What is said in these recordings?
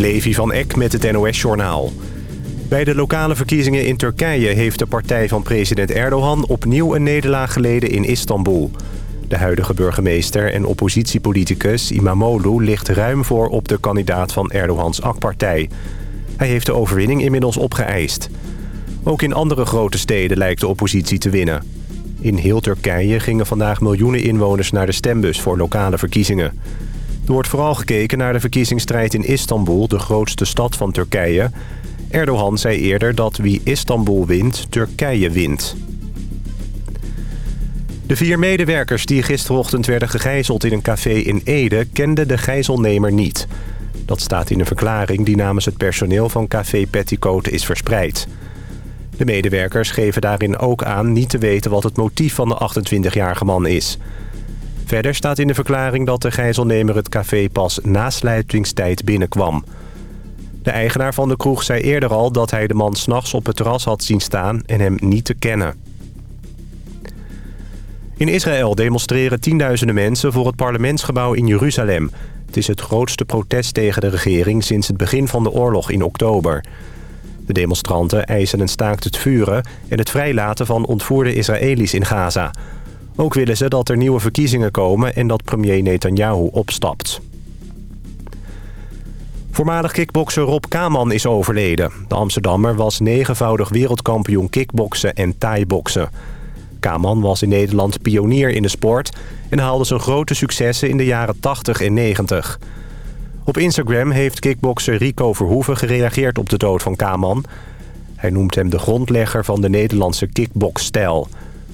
Levi van Eck met het NOS-journaal. Bij de lokale verkiezingen in Turkije heeft de partij van president Erdogan... opnieuw een nederlaag geleden in Istanbul. De huidige burgemeester en oppositiepoliticus Imamoglu ligt ruim voor op de kandidaat van Erdogans AK-partij. Hij heeft de overwinning inmiddels opgeëist. Ook in andere grote steden lijkt de oppositie te winnen. In heel Turkije gingen vandaag miljoenen inwoners naar de stembus voor lokale verkiezingen. Er wordt vooral gekeken naar de verkiezingsstrijd in Istanbul, de grootste stad van Turkije. Erdogan zei eerder dat wie Istanbul wint, Turkije wint. De vier medewerkers die gisterochtend werden gegijzeld in een café in Ede... kenden de gijzelnemer niet. Dat staat in een verklaring die namens het personeel van café Petticoat is verspreid. De medewerkers geven daarin ook aan niet te weten wat het motief van de 28-jarige man is. Verder staat in de verklaring dat de gijzelnemer het café pas na sluitingstijd binnenkwam. De eigenaar van de kroeg zei eerder al dat hij de man s'nachts op het terras had zien staan en hem niet te kennen. In Israël demonstreren tienduizenden mensen voor het parlementsgebouw in Jeruzalem. Het is het grootste protest tegen de regering sinds het begin van de oorlog in oktober. De demonstranten eisen een staakt het vuren en het vrijlaten van ontvoerde Israëli's in Gaza. Ook willen ze dat er nieuwe verkiezingen komen en dat premier Netanyahu opstapt. Voormalig kickbokser Rob Kaman is overleden. De Amsterdammer was negenvoudig wereldkampioen kickboksen en thai-boksen. Kaman was in Nederland pionier in de sport... en haalde zijn grote successen in de jaren 80 en 90. Op Instagram heeft kickbokser Rico Verhoeven gereageerd op de dood van Kaman. Hij noemt hem de grondlegger van de Nederlandse kickboxstijl.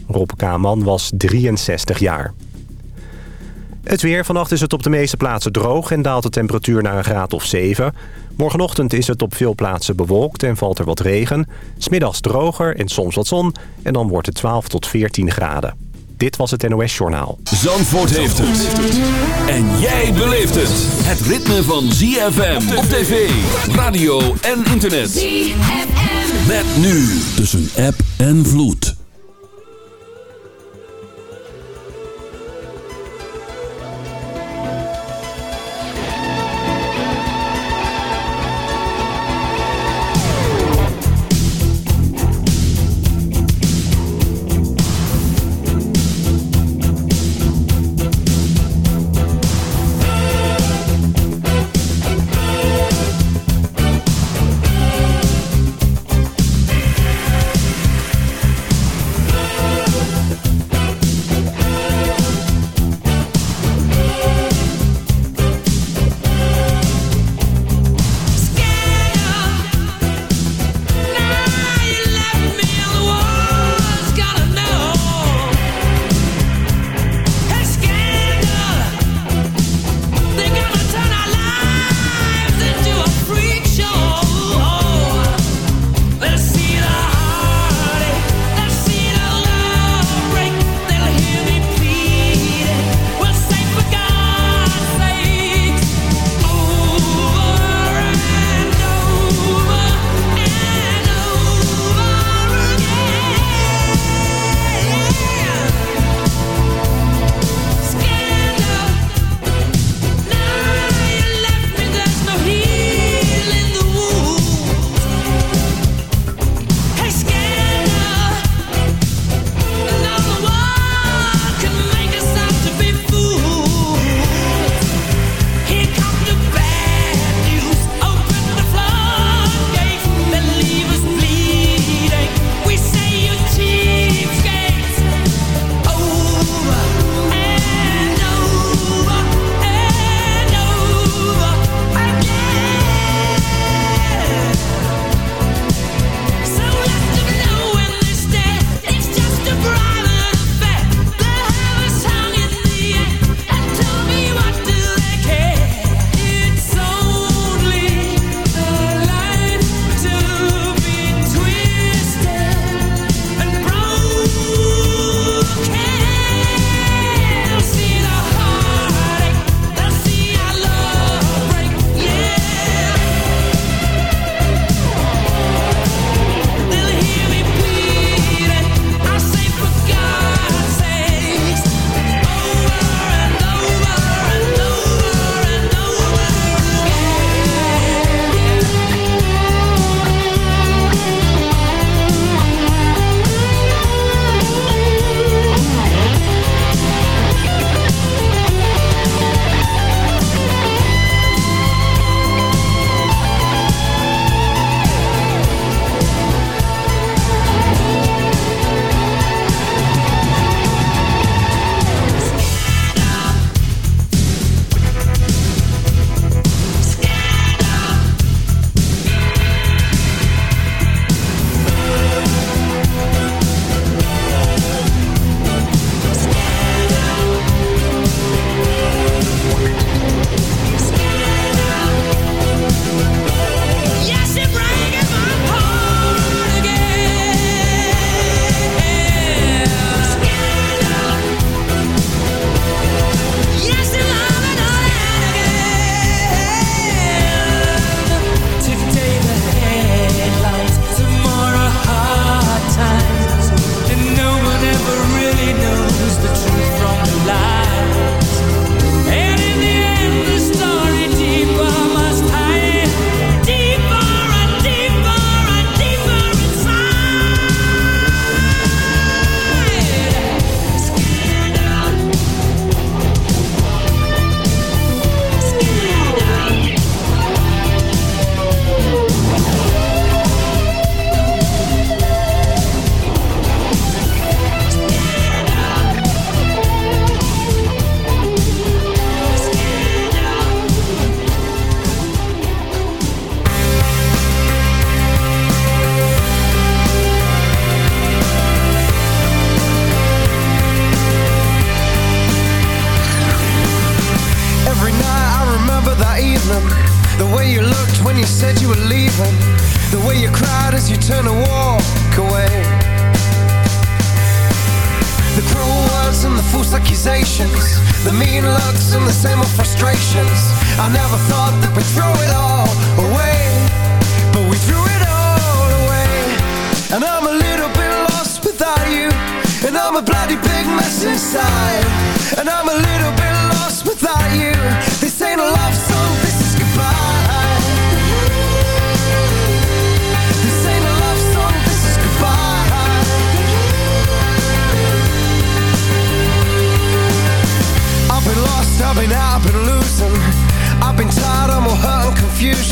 Rob Kaman was 63 jaar. Het weer. Vannacht is het op de meeste plaatsen droog en daalt de temperatuur naar een graad of 7. Morgenochtend is het op veel plaatsen bewolkt en valt er wat regen. Smiddags droger en soms wat zon en dan wordt het 12 tot 14 graden. Dit was het NOS Journaal. Zandvoort heeft het. En jij beleeft het. Het ritme van ZFM op tv, radio en internet. ZFM. Met nu tussen app en vloed.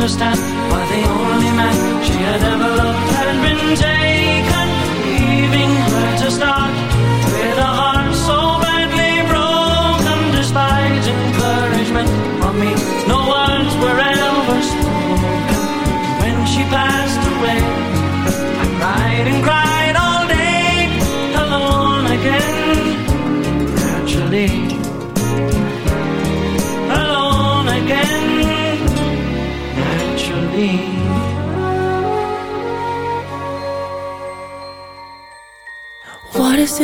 understand why the only man she had ever loved had been taken, leaving her to start.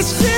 It's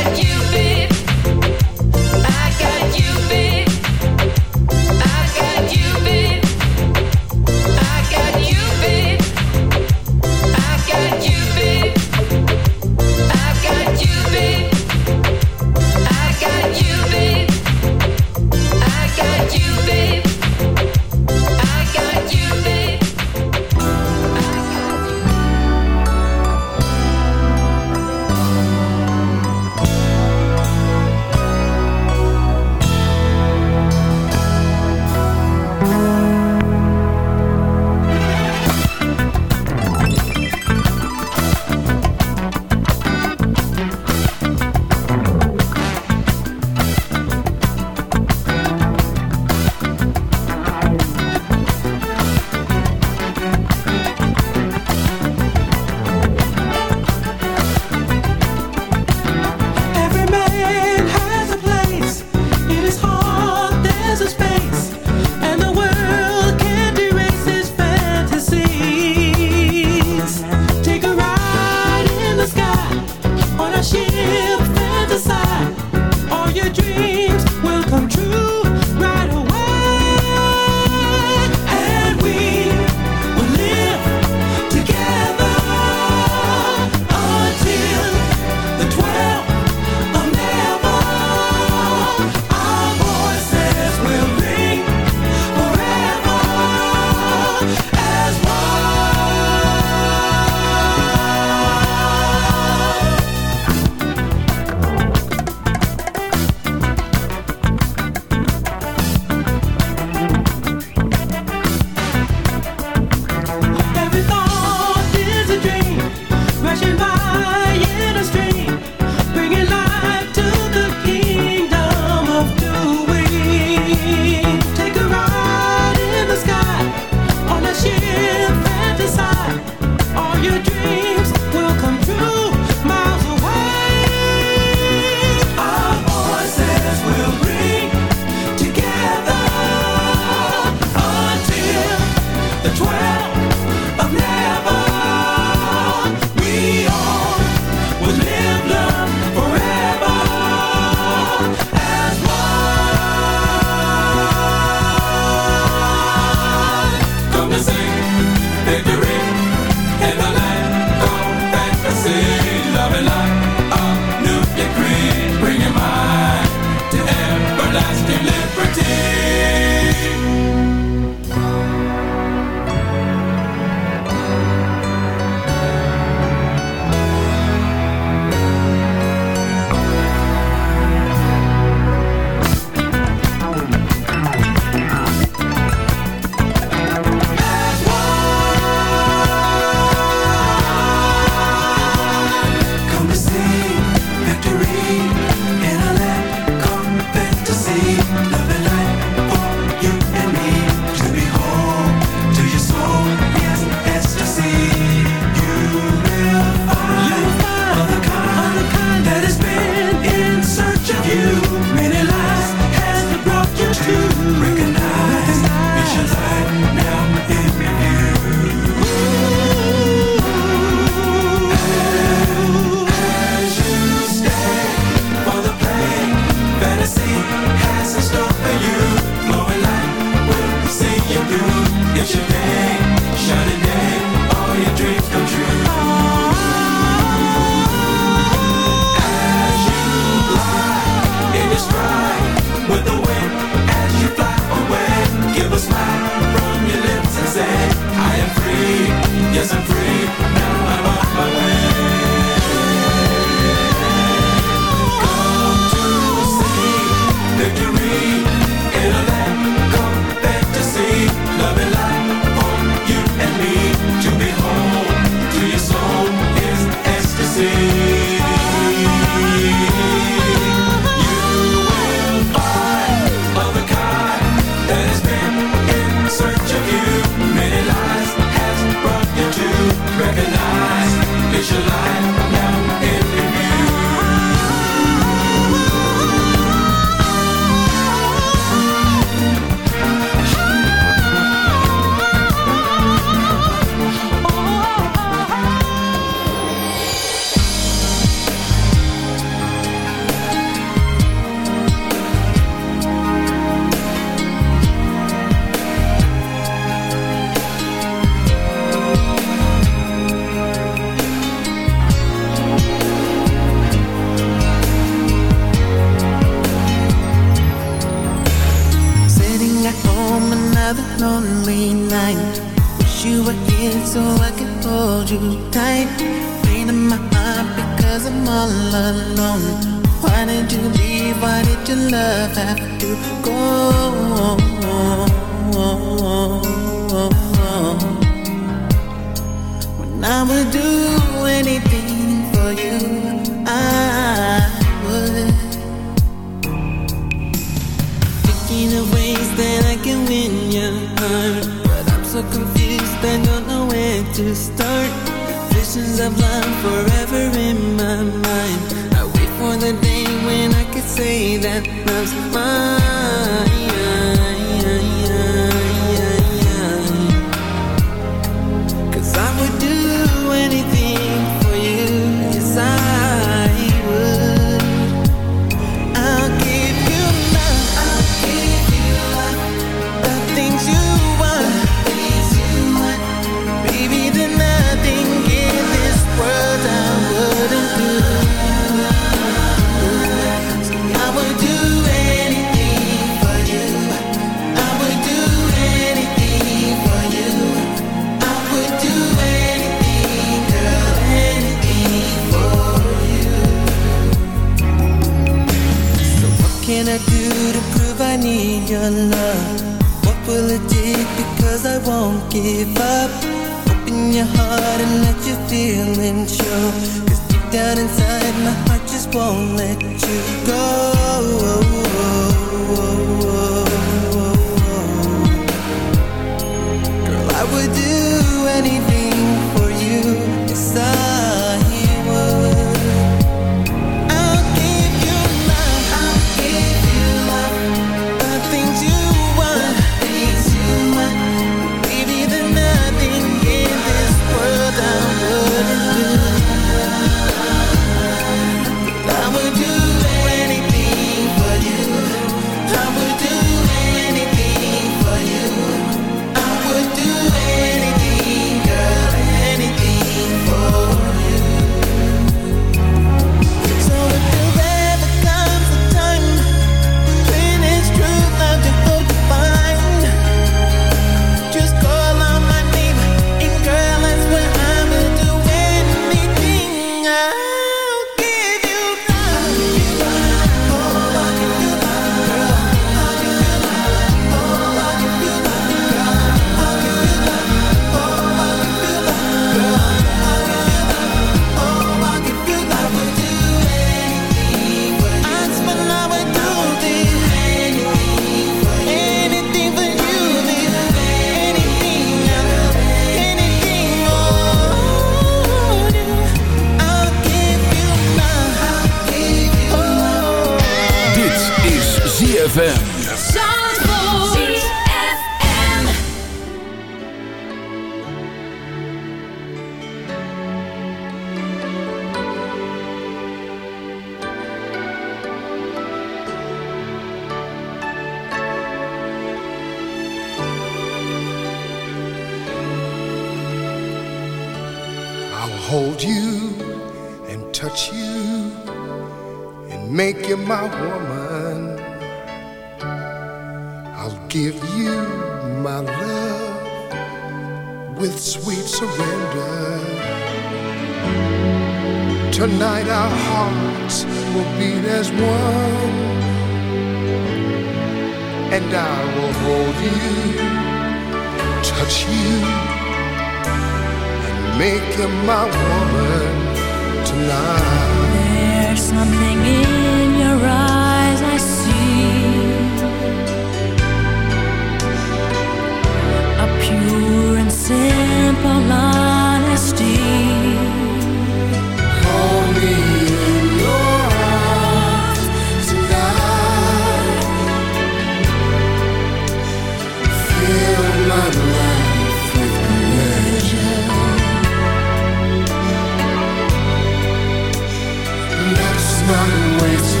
runways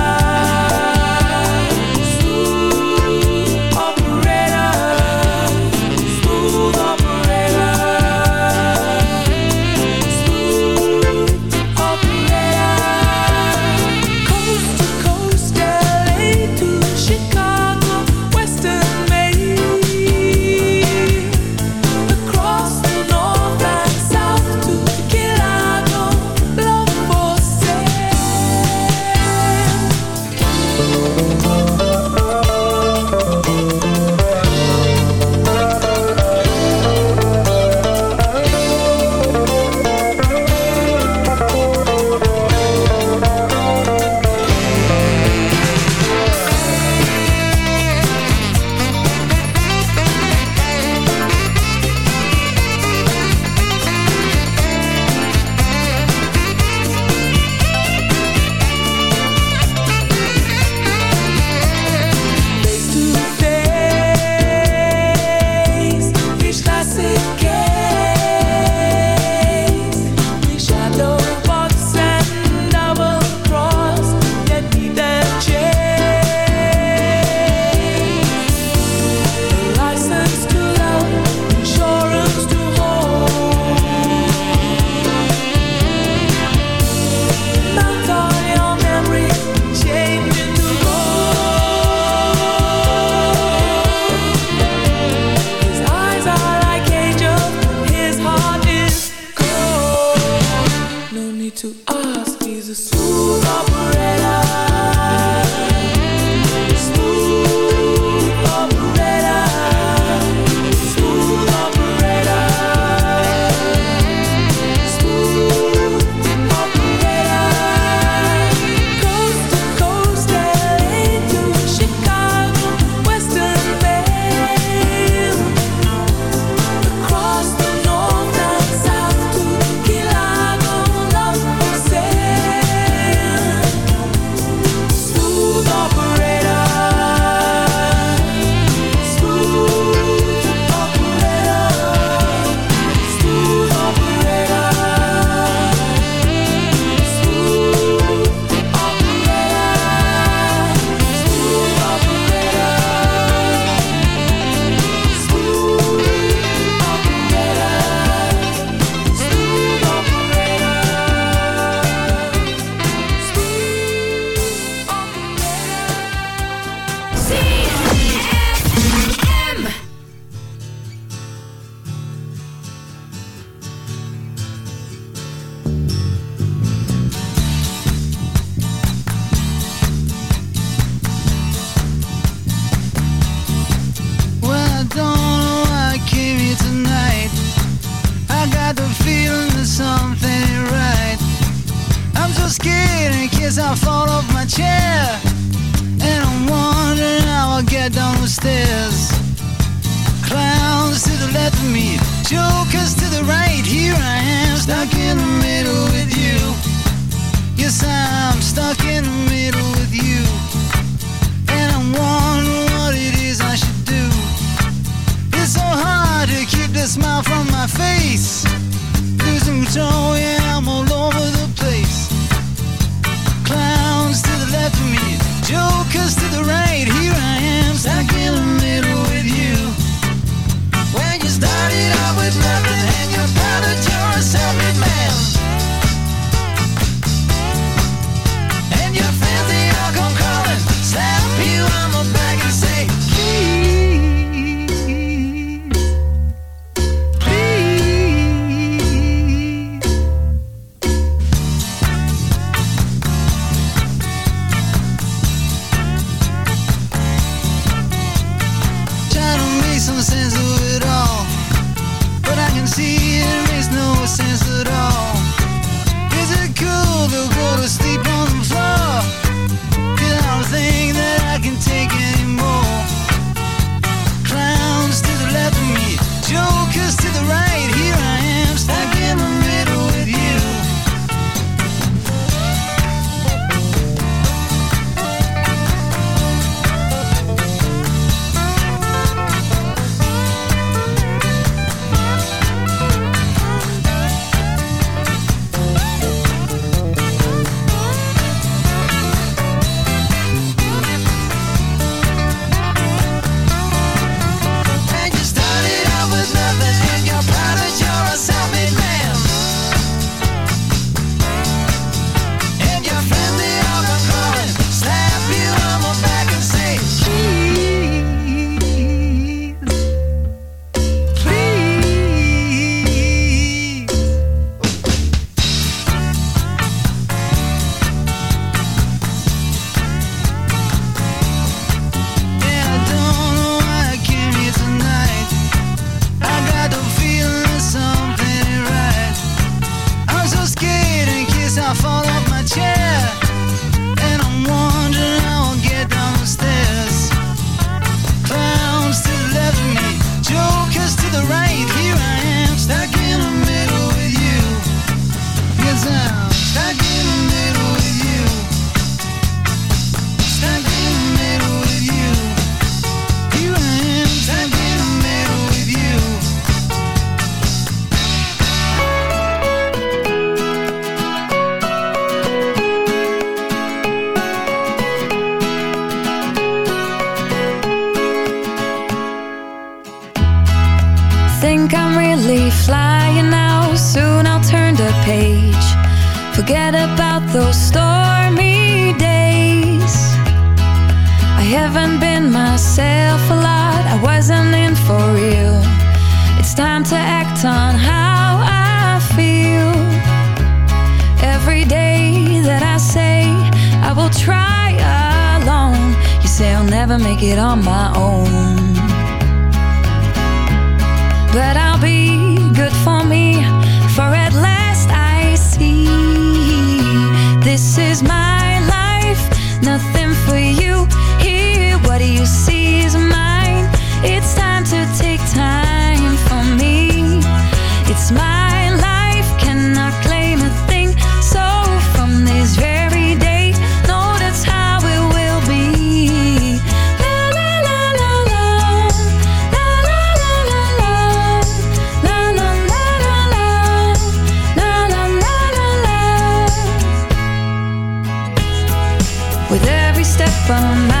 found